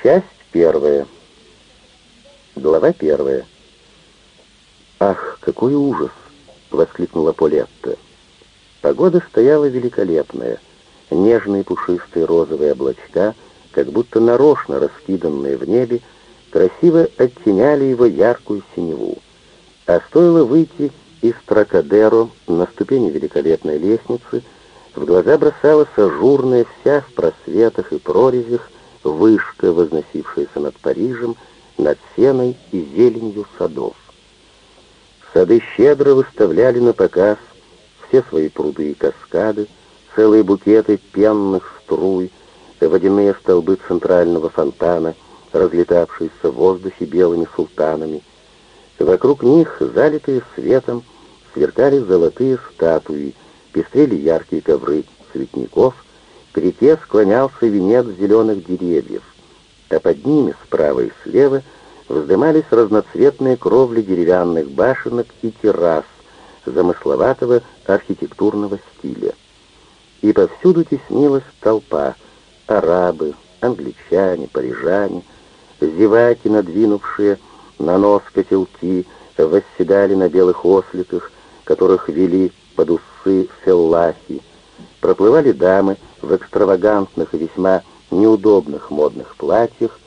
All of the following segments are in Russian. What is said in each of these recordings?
Часть первая. Глава первая. «Ах, какой ужас!» — воскликнула Полетта. Погода стояла великолепная. Нежные пушистые розовые облачка, как будто нарочно раскиданные в небе, красиво оттеняли его яркую синеву. А стоило выйти из Тракадеро на ступени великолепной лестницы, в глаза бросалась ажурная вся в просветах и прорезях вышка, возносившаяся над Парижем, над сеной и зеленью садов. Сады щедро выставляли на показ все свои пруды и каскады, целые букеты пенных струй, водяные столбы центрального фонтана, разлетавшиеся в воздухе белыми султанами. Вокруг них, залитые светом, сверкали золотые статуи, пестрели яркие ковры цветников, к реке склонялся венец зеленых деревьев, а под ними, справа и слева, вздымались разноцветные кровли деревянных башенок и террас замысловатого архитектурного стиля. И повсюду теснилась толпа — арабы, англичане, парижане, зеваки, надвинувшие на нос котелки, восседали на белых осликах, которых вели под усы феллахи, проплывали дамы в экстравагантных и весьма неудобных модных платьях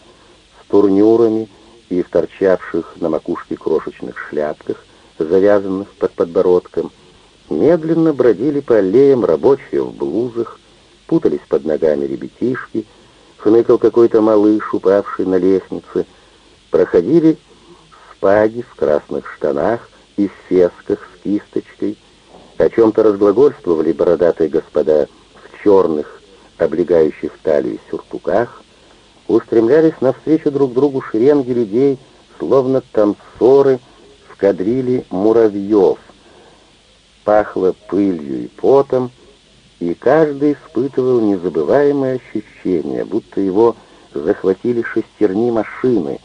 с турнюрами и в торчавших на макушке крошечных шляпках, завязанных под подбородком, медленно бродили по аллеям рабочие в блузах, путались под ногами ребятишки, хныкал какой-то малыш, упавший на лестнице, проходили спаги в красных штанах и в фесках с кисточкой, о чем-то разглагольствовали бородатые господа черных, облегающих талию сюртуках, устремлялись навстречу друг другу шеренги людей, словно танцоры в кадриле муравьев. Пахло пылью и потом, и каждый испытывал незабываемое ощущение, будто его захватили шестерни машины,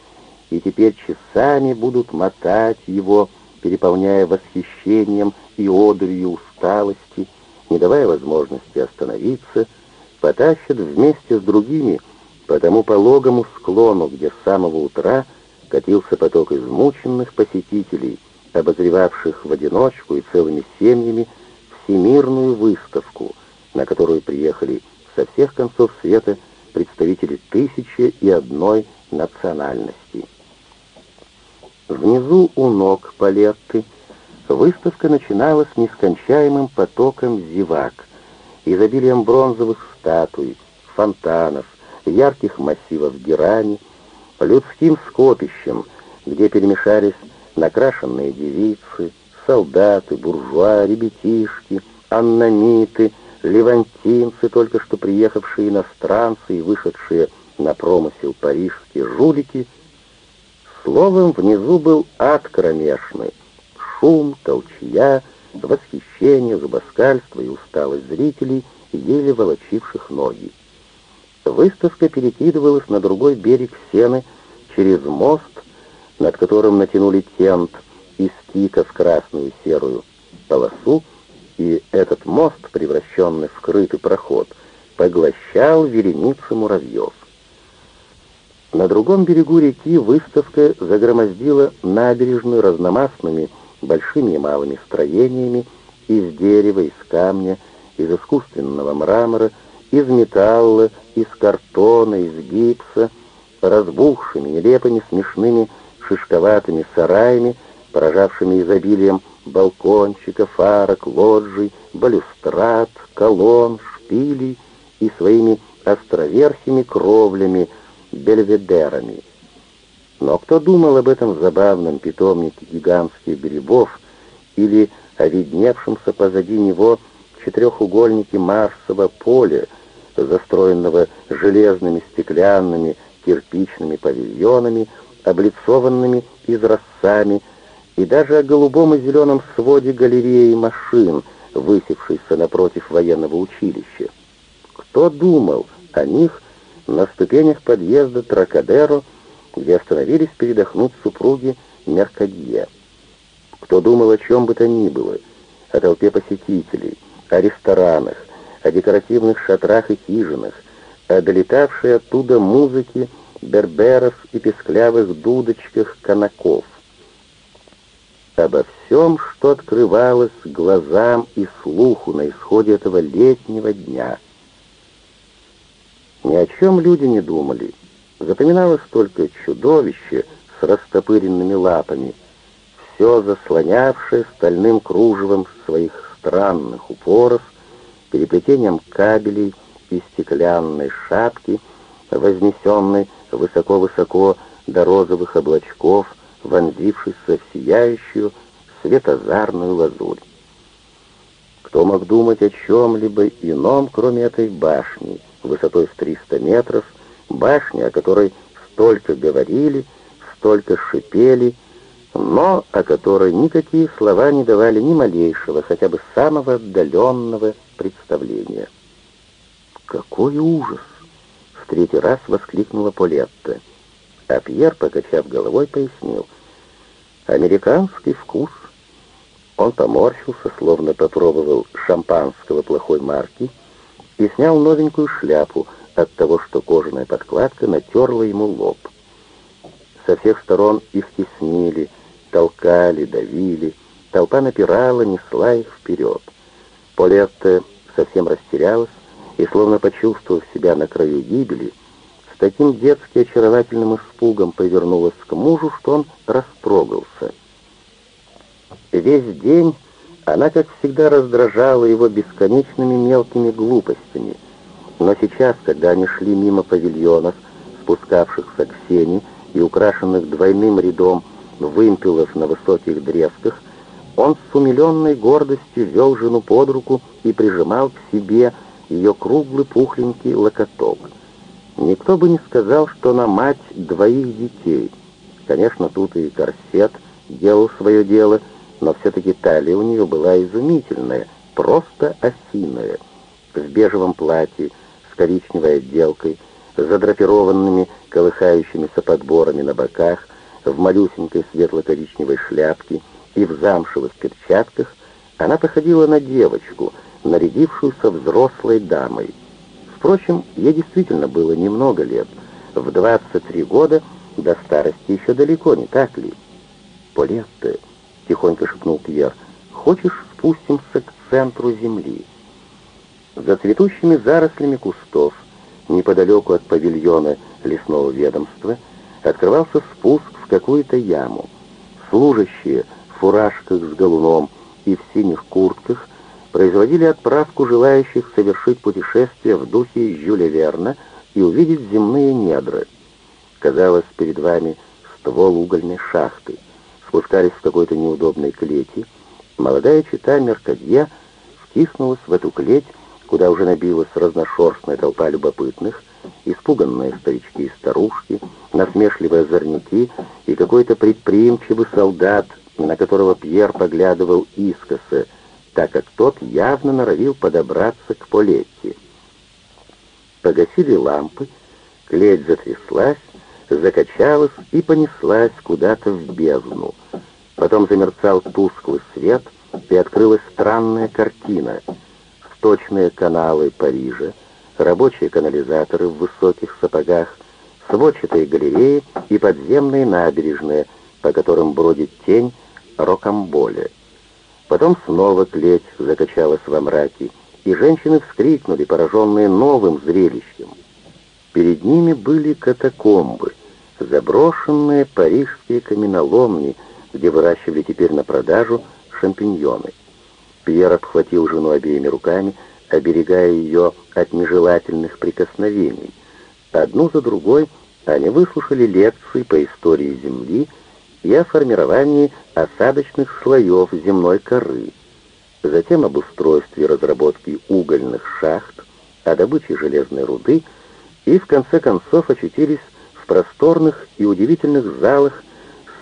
и теперь часами будут мотать его, переполняя восхищением и одурью усталости, не давая возможности остановиться, потащат вместе с другими по тому пологому склону, где с самого утра катился поток измученных посетителей, обозревавших в одиночку и целыми семьями всемирную выставку — на которую приехали со всех концов света представители тысячи и одной национальности. Внизу у ног Палетты выставка начиналась нескончаемым потоком зевак, изобилием бронзовых статуй, фонтанов, ярких массивов герани, людским скопищем, где перемешались накрашенные девицы, солдаты, буржуа, ребятишки, аннамиты — левантинцы, только что приехавшие иностранцы и вышедшие на промысел парижские жулики. Словом, внизу был ад кромешный. Шум, толчья, восхищение, зубоскальство и усталость зрителей, еле волочивших ноги. Выставка перекидывалась на другой берег Сены через мост, над которым натянули тент из кика в красную серую полосу, и этот мост, превращенный в скрытый проход, поглощал вереницы муравьев. На другом берегу реки выставка загромоздила набережную разномастными большими и малыми строениями из дерева, из камня, из искусственного мрамора, из металла, из картона, из гипса, разбухшими, нелепыми, смешными, шишковатыми сараями, поражавшими изобилием балкончиков, арок, лоджий, балюстрад, колонн, шпилей и своими островерхими кровлями, бельведерами. Но кто думал об этом забавном питомнике гигантских грибов или о видневшемся позади него четырехугольнике Марсового поля, застроенного железными, стеклянными, кирпичными павильонами, облицованными изразцами, и даже о голубом и зеленом своде галереи машин, высевшейся напротив военного училища. Кто думал о них на ступенях подъезда Тракадеро, где остановились передохнуть супруги Меркадье? Кто думал о чем бы то ни было, о толпе посетителей, о ресторанах, о декоративных шатрах и хижинах, о долетавшей оттуда музыке берберов и песклявых дудочках конаков. Обо всем, что открывалось глазам и слуху на исходе этого летнего дня. Ни о чем люди не думали. Запоминалось только чудовище с растопыренными лапами, все заслонявшее стальным кружевом своих странных упоров, переплетением кабелей и стеклянной шапки, вознесенной высоко-высоко до розовых облачков, вонзившейся в сияющую светозарную лазурь. Кто мог думать о чем-либо ином, кроме этой башни, высотой в 300 метров, башни, о которой столько говорили, столько шипели, но о которой никакие слова не давали ни малейшего, хотя бы самого отдаленного представления. «Какой ужас!» — в третий раз воскликнула Полетта. А Пьер, покачав головой, пояснил. «Американский вкус». Он поморщился, словно попробовал шампанского плохой марки, и снял новенькую шляпу от того, что кожаная подкладка натерла ему лоб. Со всех сторон их теснили, толкали, давили, толпа напирала, несла их вперед. Полетта совсем растерялась и, словно почувствовав себя на краю гибели, с таким детски очаровательным испугом повернулась к мужу, что он растрогался. Весь день она, как всегда, раздражала его бесконечными мелкими глупостями. Но сейчас, когда они шли мимо павильонов, спускавшихся к сене и украшенных двойным рядом вымпелов на высоких древках, он с умиленной гордостью вел жену под руку и прижимал к себе ее круглый пухленький локоток. Никто бы не сказал, что она мать двоих детей. Конечно, тут и корсет делал свое дело — но все-таки талия у нее была изумительная, просто осиная, в бежевом платье, коричневой отделкой, задрапированными колыхающимися подборами на боках, в малюсенькой светло-коричневой шляпке и в замшевых перчатках, она походила на девочку, нарядившуюся взрослой дамой. Впрочем, ей действительно было немного лет. В 23 года до старости еще далеко, не так ли? Полетта, — тихонько шепнул Пьер. «Хочешь, спустимся к центру земли?» За цветущими зарослями кустов, неподалеку от павильона лесного ведомства, открывался спуск в какую-то яму. Служащие в фуражках с галуном и в синих куртках производили отправку желающих совершить путешествие в духе Жюля Верна и увидеть земные недры. Казалось, перед вами ствол угольной шахты спускались в какой-то неудобной клети, молодая чита Меркадье втиснулась в эту клеть, куда уже набилась разношерстная толпа любопытных, испуганные старички и старушки, насмешливые озорники и какой-то предприимчивый солдат, на которого Пьер поглядывал искоса, так как тот явно норовил подобраться к Полетти. Погасили лампы, клеть затряслась, закачалась и понеслась куда-то в бездну. Потом замерцал тусклый свет, и открылась странная картина. Сточные каналы Парижа, рабочие канализаторы в высоких сапогах, сводчатые галереи и подземные набережные, по которым бродит тень Рокамболя. Потом снова клеть закачалась во мраке, и женщины вскрикнули, пораженные новым зрелищем. Перед ними были катакомбы, заброшенные парижские каменоломни, где выращивали теперь на продажу шампиньоны. Пьер обхватил жену обеими руками, оберегая ее от нежелательных прикосновений. Одну за другой они выслушали лекции по истории Земли и о формировании осадочных слоев земной коры, затем об устройстве и разработке угольных шахт, о добыче железной руды — и в конце концов очутились в просторных и удивительных залах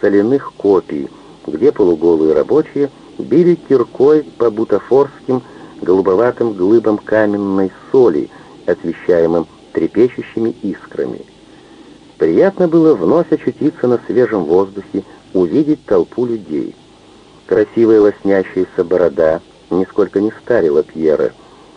соляных копий, где полуголые рабочие били киркой по бутафорским голубоватым глыбам каменной соли, освещаемым трепещущими искрами. Приятно было вновь очутиться на свежем воздухе, увидеть толпу людей. Красивая лоснящаяся борода нисколько не старила Пьера,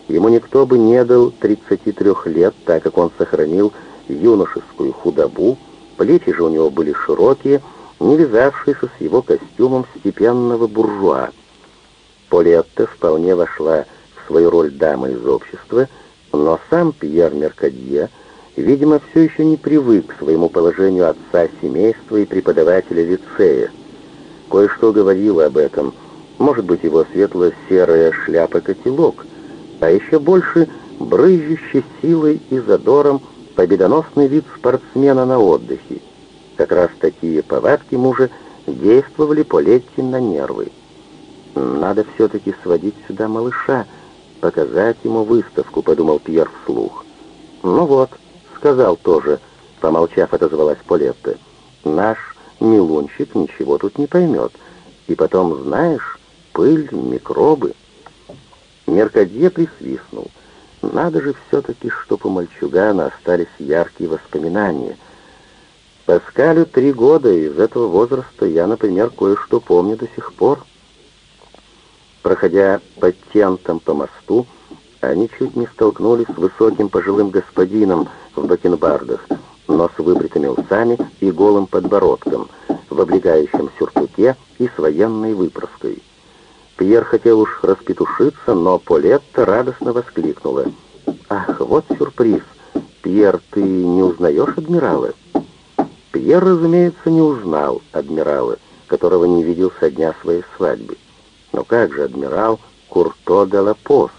Ему никто бы не дал 33 лет, так как он сохранил юношескую худобу, плечи же у него были широкие, не вязавшиеся с его костюмом степенного буржуа. Полетта вполне вошла в свою роль дамы из общества, но сам Пьер Меркадье, видимо, все еще не привык к своему положению отца семейства и преподавателя лицея. Кое-что говорило об этом, может быть, его светло-серая шляпа-котелок, а еще больше брызжущий силой и задором победоносный вид спортсмена на отдыхе. Как раз такие повадки мужа действовали по Летти на нервы. «Надо все-таки сводить сюда малыша», показать ему выставку», — подумал Пьер вслух. «Ну вот», — сказал тоже, помолчав, отозвалась Полетта. «Наш милунчик ничего тут не поймет. И потом, знаешь, пыль, микробы». Меркадье присвистнул. «Надо же все-таки, чтоб у мальчугана остались яркие воспоминания». Паскалю три года, и из этого возраста я, например, кое-что помню до сих пор. Проходя под тентом по мосту, они чуть не столкнулись с высоким пожилым господином в бакенбардах, но с выбритыми усами и голым подбородком, в облегающем сюртуке и с военной выправкой. Пьер хотел уж распетушиться, но Полетта радостно воскликнула. «Ах, вот сюрприз! Пьер, ты не узнаешь адмирала?» Пьер, разумеется, не узнал адмирала, которого не видел со дня своей свадьбы. Но как же адмирал Курто де Лапос,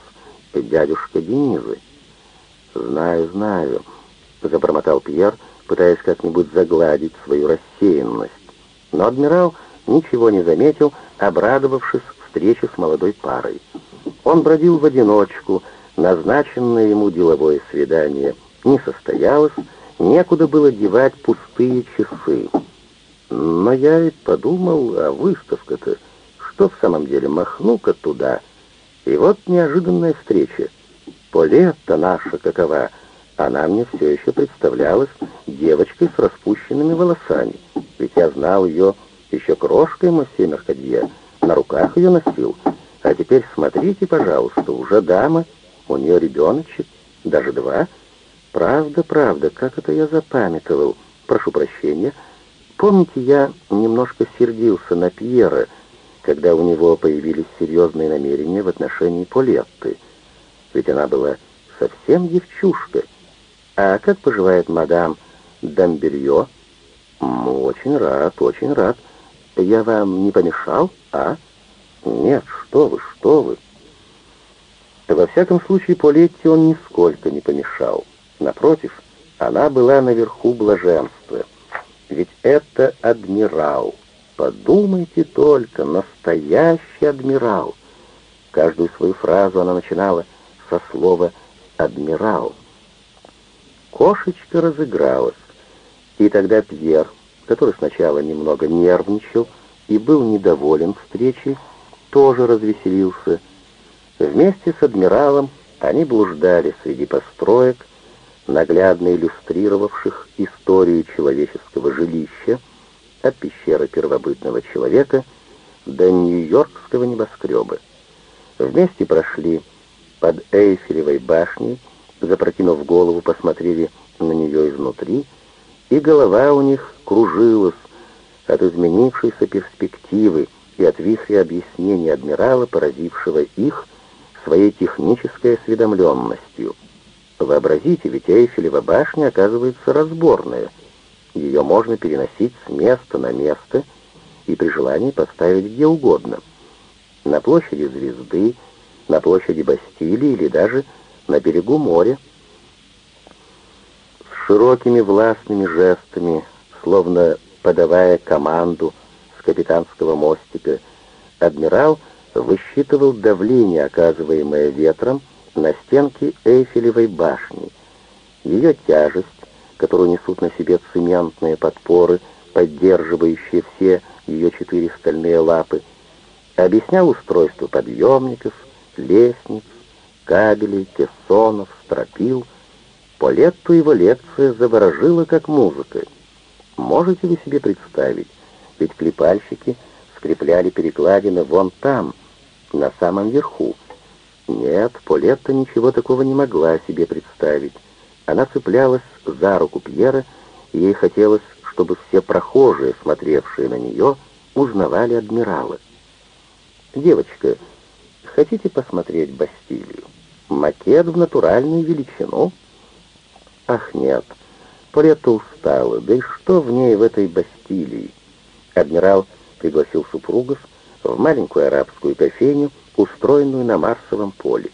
дядюшка Денизы? «Знаю, знаю», — забормотал Пьер, пытаясь как-нибудь загладить свою рассеянность. Но адмирал ничего не заметил, обрадовавшись встрече с молодой парой. Он бродил в одиночку, назначенное ему деловое свидание не состоялось, некуда было девать пустые часы. Но я и подумал, а выставка-то что в самом деле, махну-ка туда. И вот неожиданная встреча. Полетта наша какова, она мне все еще представлялась девочкой с распущенными волосами. Ведь я знал ее еще крошкой Моссе Меркадье, на руках ее носил. А теперь смотрите, пожалуйста, уже дама, у нее ребеночек, даже два. Правда, правда, как это я запамятовал. Прошу прощения. Помните, я немножко сердился на Пьера, когда у него появились серьезные намерения в отношении Полетты. Ведь она была совсем девчушка. А как поживает мадам Дамберье? Очень рад, очень рад. Я вам не помешал, а? Нет, что вы, что вы. Во всяком случае, Полетте он нисколько не помешал. Напротив, она была наверху блаженства. Ведь это адмирал. Подумайте только, настоящий адмирал. Каждую свою фразу она начинала со слова «адмирал». Кошечка разыгралась, и тогда Пьер, который сначала немного нервничал и был недоволен встречей, тоже развеселился. Вместе с адмиралом они блуждали среди построек, наглядно иллюстрировавших историю человеческого жилища, от пещеры первобытного человека до Нью-Йоркского небоскреба. Вместе прошли под Эйфелевой башней, запрокинув голову, посмотрели на нее изнутри, и голова у них кружилась от изменившейся перспективы и от вихря объяснений адмирала, поразившего их своей технической осведомленностью. Вообразите, ведь Эйфелева башня оказывается разборная — ее можно переносить с места на место и при желании поставить где угодно. На площади Звезды, на площади Бастилии или даже на берегу моря. С широкими властными жестами, словно подавая команду с капитанского мостика, адмирал высчитывал давление, оказываемое ветром, на стенки Эйфелевой башни, ее тяжесть, которую несут на себе цементные подпоры, поддерживающие все ее четыре стальные лапы, объяснял устройство подъемников, лестниц, кабелей, кессонов, стропил. По лету его лекция заворожила как музыка. Можете ли себе представить, ведь клепальщики скрепляли перекладины вон там, на самом верху. Нет, Полетта ничего такого не могла себе представить. Она цеплялась за руку Пьера, и ей хотелось, чтобы все прохожие, смотревшие на нее, узнавали адмирала. «Девочка, хотите посмотреть Бастилию? Макет в натуральную величину?» «Ах, нет, Полетта устала, да и что в ней в этой Бастилии?» Адмирал пригласил супругов в маленькую арабскую кофейню, устроенную на Марсовом поле.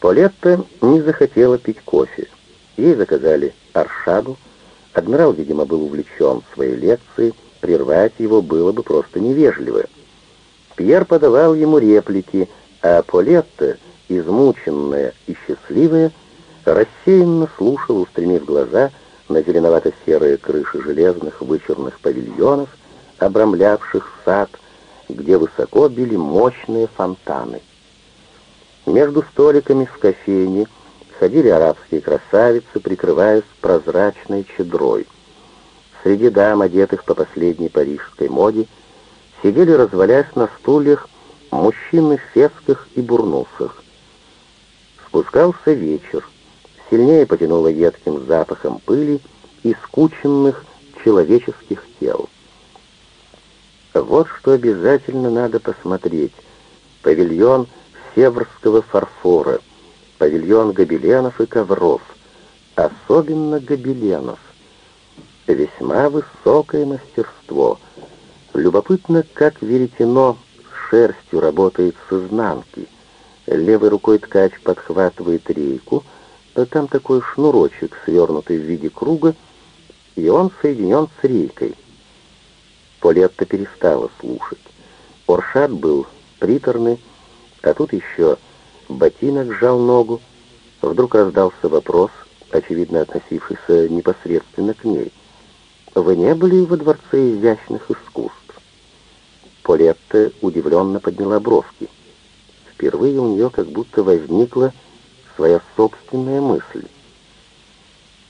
Полетта не захотела пить кофе. Ей заказали аршаду. Адмирал, видимо, был увлечен своей лекцией, прервать его было бы просто невежливо. Пьер подавал ему реплики, а Полетта, измученная и счастливая, рассеянно слушала, устремив глаза на зеленовато-серые крыши железных вычурных павильонов, обрамлявших сад, где высоко били мощные фонтаны. Между столиками в кофейне ходили арабские красавицы, прикрываясь прозрачной чедрой. Среди дам, одетых по последней парижской моде, сидели, развалясь на стульях, мужчины в фесках и бурнусах. Спускался вечер. Сильнее потянуло едким запахом пыли и скученных человеческих тел. Вот что обязательно надо посмотреть. Павильон северского фарфора, павильон гобеленов и ковров, особенно гобеленов. Весьма высокое мастерство. Любопытно, как веретено шерстью работает с изнанки. Левой рукой ткач подхватывает рейку, а там такой шнурочек, свернутый в виде круга, и он соединен с рейкой. Полетта перестала слушать. Оршат был приторный, а тут еще ботинок сжал ногу. Вдруг раздался вопрос, очевидно относившийся непосредственно к ней. «Вы не были во Дворце изящных искусств?» Полетта удивленно подняла бровки. Впервые у нее как будто возникла своя собственная мысль.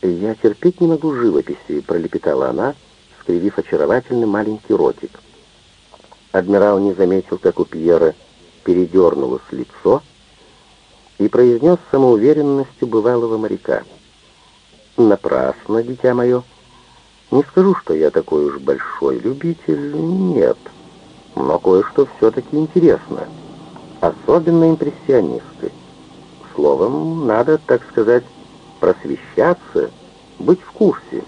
«Я терпеть не могу живописи», — пролепетала она, — скривив очаровательный маленький ротик. Адмирал не заметил, как у Пьера передернулось лицо, и произнес самоуверенностью бывалого моряка. «Напрасно, дитя мое. Не скажу, что я такой уж большой любитель, нет. Но кое-что все-таки интересно. Особенно импрессионисты. Словом, надо, так сказать, просвещаться, быть в курсе».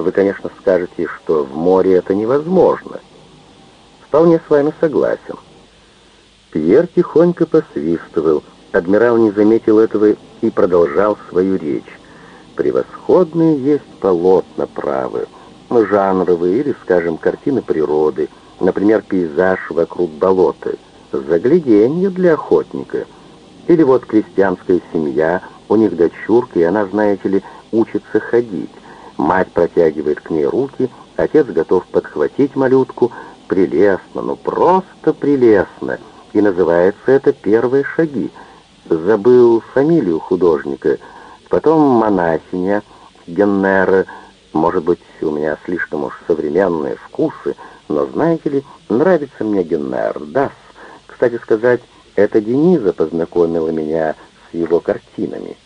Вы, конечно, скажете, что в море это невозможно. Вполне с вами согласен. Пьер тихонько посвистывал. Адмирал не заметил этого и продолжал свою речь. Превосходные есть полотна правы, жанровые или, скажем, картины природы, например, пейзаж вокруг болота, загляденье для охотника. Или вот крестьянская семья, у них дочурка, и она, знаете ли, учится ходить. Мать протягивает к ней руки, отец готов подхватить малютку. Прелестно, ну просто прелестно. И называется это «Первые шаги». Забыл фамилию художника. Потом монахиня, Геннера. Может быть, у меня слишком уж современные вкусы, но, знаете ли, нравится мне Геннер, да. Кстати сказать, это Дениза познакомила меня с его картинами.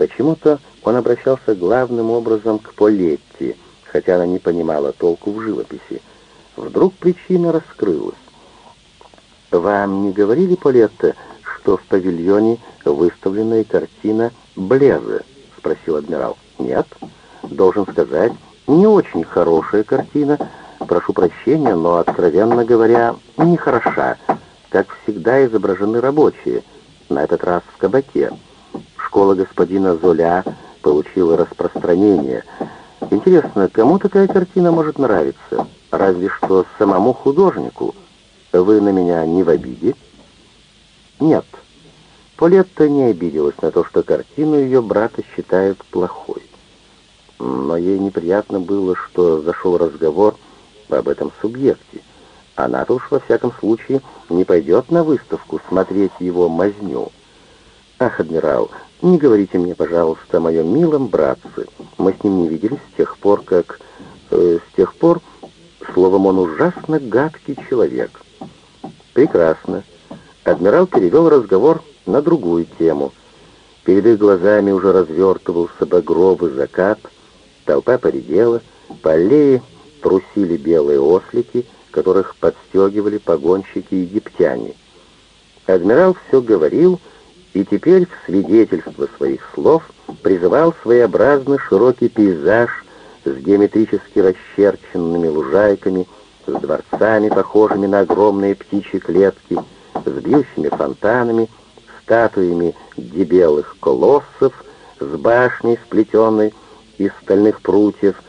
Почему-то он обращался главным образом к Полетти, хотя она не понимала толку в живописи. Вдруг причина раскрылась. «Вам не говорили, Полетта, что в павильоне выставлена и картина Блеза?» — спросил адмирал. «Нет. Должен сказать, не очень хорошая картина. Прошу прощения, но, откровенно говоря, нехороша. Как всегда изображены рабочие, на этот раз в кабаке. Школа господина Золя получила распространение. Интересно, кому такая картина может нравиться? Разве что самому художнику. Вы на меня не в обиде? Нет. Полетта не обиделась на то, что картину ее брата считают плохой. Но ей неприятно было, что зашел разговор об этом субъекте. Она-то уж во всяком случае не пойдет на выставку смотреть его мазню. Ах, адмирал, не говорите мне, пожалуйста, о моем милом братце. Мы с ним не виделись с тех пор, как... Э, с тех пор, словом, он ужасно гадкий человек. Прекрасно. Адмирал перевел разговор на другую тему. Перед их глазами уже развертывался багровый закат, толпа поредела, по аллее трусили белые ослики, которых подстегивали погонщики египтяне. Адмирал все говорил, и теперь в свидетельство своих слов призывал своеобразно широкий пейзаж с геометрически расчерченными лужайками, с дворцами, похожими на огромные птичьи клетки, с бьющими фонтанами, статуями дебелых колоссов, с башней, сплетенной из стальных прутьев,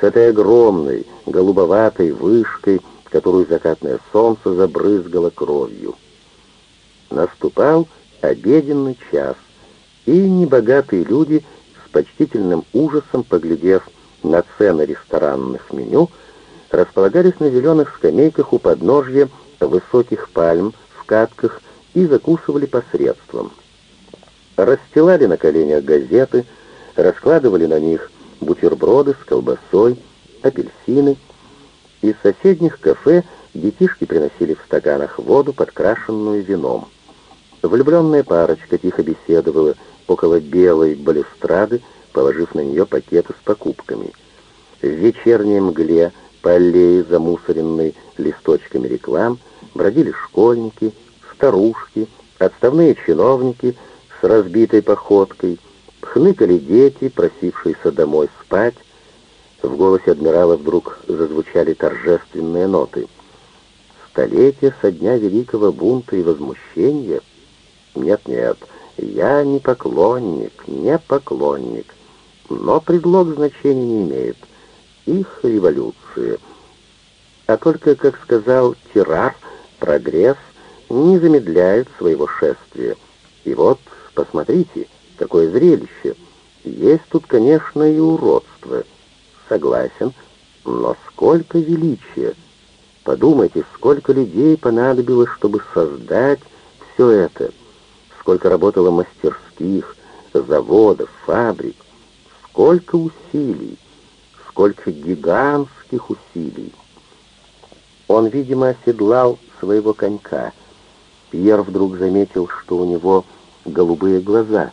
с этой огромной голубоватой вышкой, которую закатное солнце забрызгало кровью. Наступал обеденный час, и небогатые люди с почтительным ужасом, поглядев на цены ресторанных меню, располагались на зеленых скамейках у подножья высоких пальм в катках и закусывали посредством. Расстилали на коленях газеты, раскладывали на них бутерброды с колбасой, апельсины. Из соседних кафе детишки приносили в стаканах воду, подкрашенную вином. Влюбленная парочка тихо беседовала около белой балюстрады, положив на нее пакеты с покупками. В вечерней мгле по аллее, замусоренной листочками реклам, бродили школьники, старушки, отставные чиновники с разбитой походкой, хныкали дети, просившиеся домой спать. В голосе адмирала вдруг зазвучали торжественные ноты. «Столетие со дня Великого бунта и возмущения?» «Нет-нет, я не поклонник, не поклонник, но предлог значения не имеет. Их революции. А только, как сказал Тирар, прогресс не замедляет своего шествия. И вот, посмотрите, какое зрелище. Есть тут, конечно, и уродство. Согласен, но сколько величия. Подумайте, сколько людей понадобилось, чтобы создать все это. Сколько работало мастерских, заводов, фабрик. Сколько усилий, сколько гигантских усилий. Он, видимо, оседлал своего конька. Пьер вдруг заметил, что у него голубые глаза.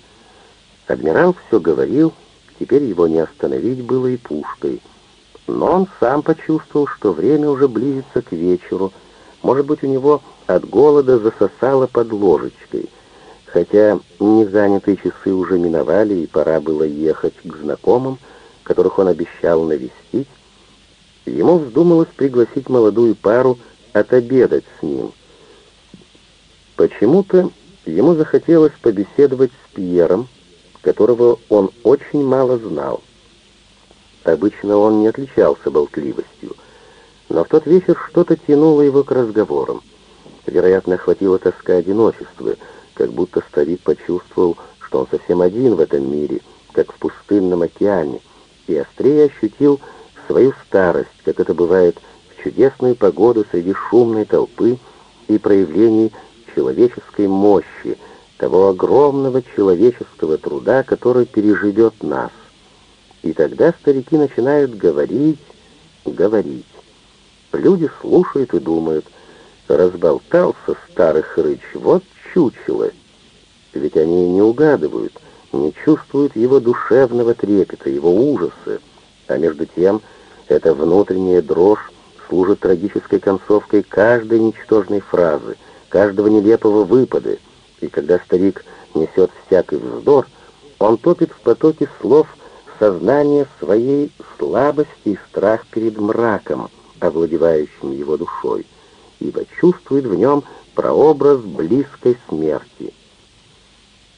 Адмирал все говорил, теперь его не остановить было и пушкой. Но он сам почувствовал, что время уже близится к вечеру. Может быть, у него от голода засосало под ложечкой. Хотя незанятые часы уже миновали, и пора было ехать к знакомым, которых он обещал навестить, ему вздумалось пригласить молодую пару отобедать с ним. Почему-то ему захотелось побеседовать с Пьером, которого он очень мало знал. Обычно он не отличался болтливостью, но в тот вечер что-то тянуло его к разговорам. Вероятно, охватила тоска одиночества, как будто старик почувствовал, что он совсем один в этом мире, как в пустынном океане, и острее ощутил свою старость, как это бывает в чудесную погоду среди шумной толпы и проявлений человеческой мощи, того огромного человеческого труда, который переживет нас. И тогда старики начинают говорить, говорить. Люди слушают и думают, разболтался старый хрыч, вот чучело. Ведь они не угадывают, не чувствуют его душевного трепета, его ужаса, а между тем эта внутренняя дрожь служит трагической концовкой каждой ничтожной фразы, каждого нелепого выпада, и когда старик несет всякий вздор, он топит в потоке слов сознание своей слабости и страх перед мраком, овладевающим его душой, ибо чувствует в нем прообраз близкой смерти.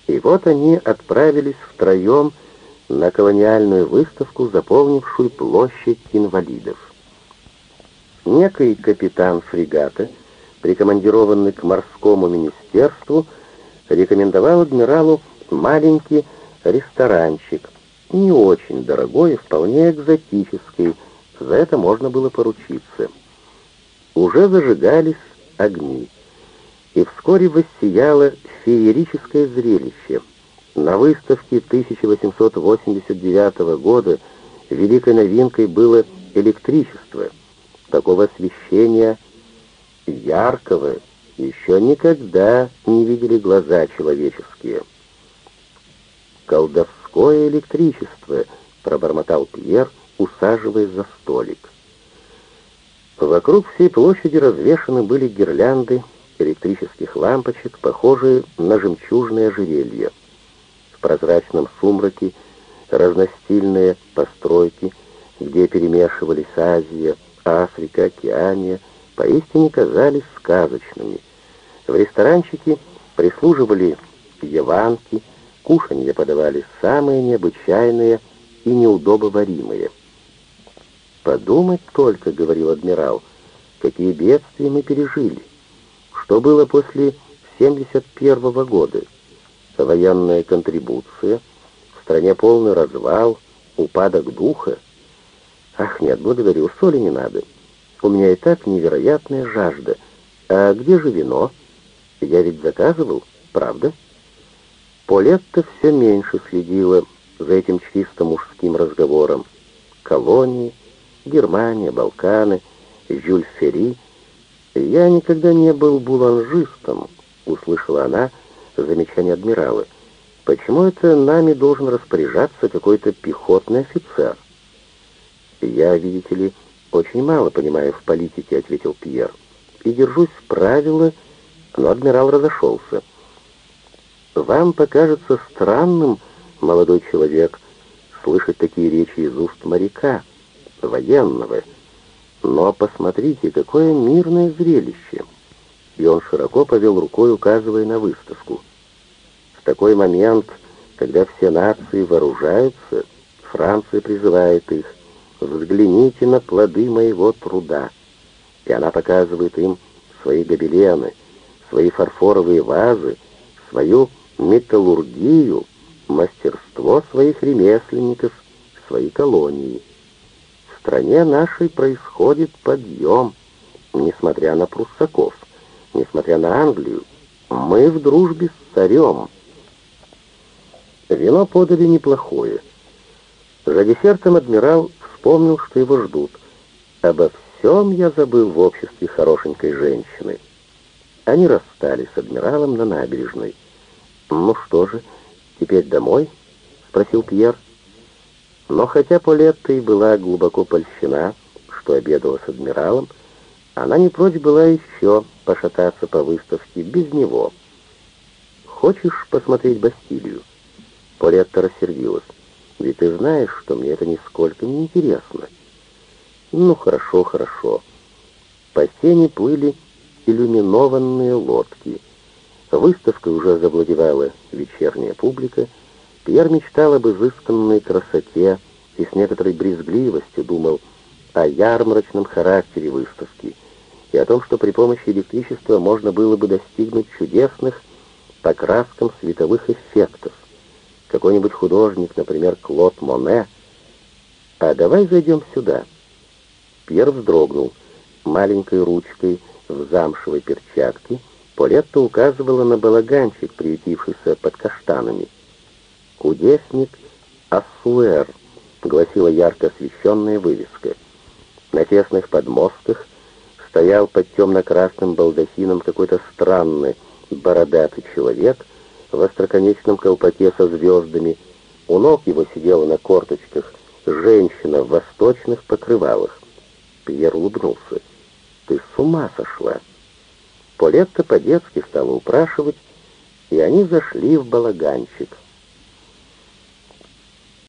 И вот они отправились втроем на колониальную выставку, заполнившую площадь инвалидов. Некий капитан фрегата, прикомандированный к морскому министерству, рекомендовал адмиралу маленький ресторанчик, не очень дорогой и вполне экзотический, за это можно было поручиться. Уже зажигались огни, и вскоре воссияло феерическое зрелище. На выставке 1889 года великой новинкой было электричество. Такого освещения яркого еще никогда не видели глаза человеческие. «Колдовское электричество», — пробормотал Пьер, усаживаясь за столик. Вокруг всей площади развешаны были гирлянды электрических лампочек, похожие на жемчужное ожерелье. В прозрачном сумраке разностильные постройки, где перемешивались Азия, Африка, Океания, поистине казались сказочными. В ресторанчике прислуживали яванки, кушанья подавали самые необычайные и неудобоваримые. «Подумать только», — говорил адмирал, — «какие бедствия мы пережили. Что было после 71 -го года? Военная контрибуция, в стране полный развал, упадок духа. Ах, нет, благодарю, соли не надо. У меня и так невероятная жажда. А где же вино? Я ведь заказывал, правда?» Полетта все меньше следила за этим чисто мужским разговором. Колонии, Германия, Балканы, Жюль Ферри. «Я никогда не был буланжистом», — услышала она замечание адмирала. «Почему это нами должен распоряжаться какой-то пехотный офицер?» «Я, видите ли, очень мало понимаю в политике», — ответил Пьер. «И держусь правила, но адмирал разошелся». «Вам покажется странным, молодой человек, слышать такие речи из уст моряка», военного. Но посмотрите, какое мирное зрелище!» И он широко повел рукой, указывая на выставку. В такой момент, когда все нации вооружаются, Франция призывает их «Взгляните на плоды моего труда». И она показывает им свои гобелены, свои фарфоровые вазы, свою металлургию, мастерство своих ремесленников, свои колонии стране нашей происходит подъем, несмотря на пруссаков, несмотря на Англию. Мы в дружбе с царем. Вино подали неплохое. За десертом адмирал вспомнил, что его ждут. Обо всем я забыл в обществе хорошенькой женщины. Они расстались с адмиралом на набережной. «Ну что же, теперь домой?» — спросил Пьер. Но хотя Полетта и была глубоко польщена, что обедала с адмиралом, она не прочь была еще пошататься по выставке без него. «Хочешь посмотреть Бастилию?» Полетта рассердилась. «Ведь ты знаешь, что мне это нисколько не интересно». «Ну, хорошо, хорошо». По сене плыли иллюминованные лодки. Выставкой уже завладевала вечерняя публика, Пьер мечтал об изысканной красоте и с некоторой брезгливостью думал о ярмарочном характере выставки и о том, что при помощи электричества можно было бы достигнуть чудесных по краскам световых эффектов. Какой-нибудь художник, например, Клод Моне. «А давай зайдем сюда». Пьер вздрогнул. Маленькой ручкой в замшевой перчатке Полетта указывала на балаганчик, приютившийся под каштанами. «Кудесник Ассуэр», — гласила ярко освещенная вывеска. На тесных подмостках стоял под темно-красным балдахином какой-то странный бородатый человек в остроконечном колпаке со звездами. У ног его сидела на корточках женщина в восточных покрывалах. Пьер улыбнулся. «Ты с ума сошла!» Полетта по-детски стала упрашивать, и они зашли в балаганчик —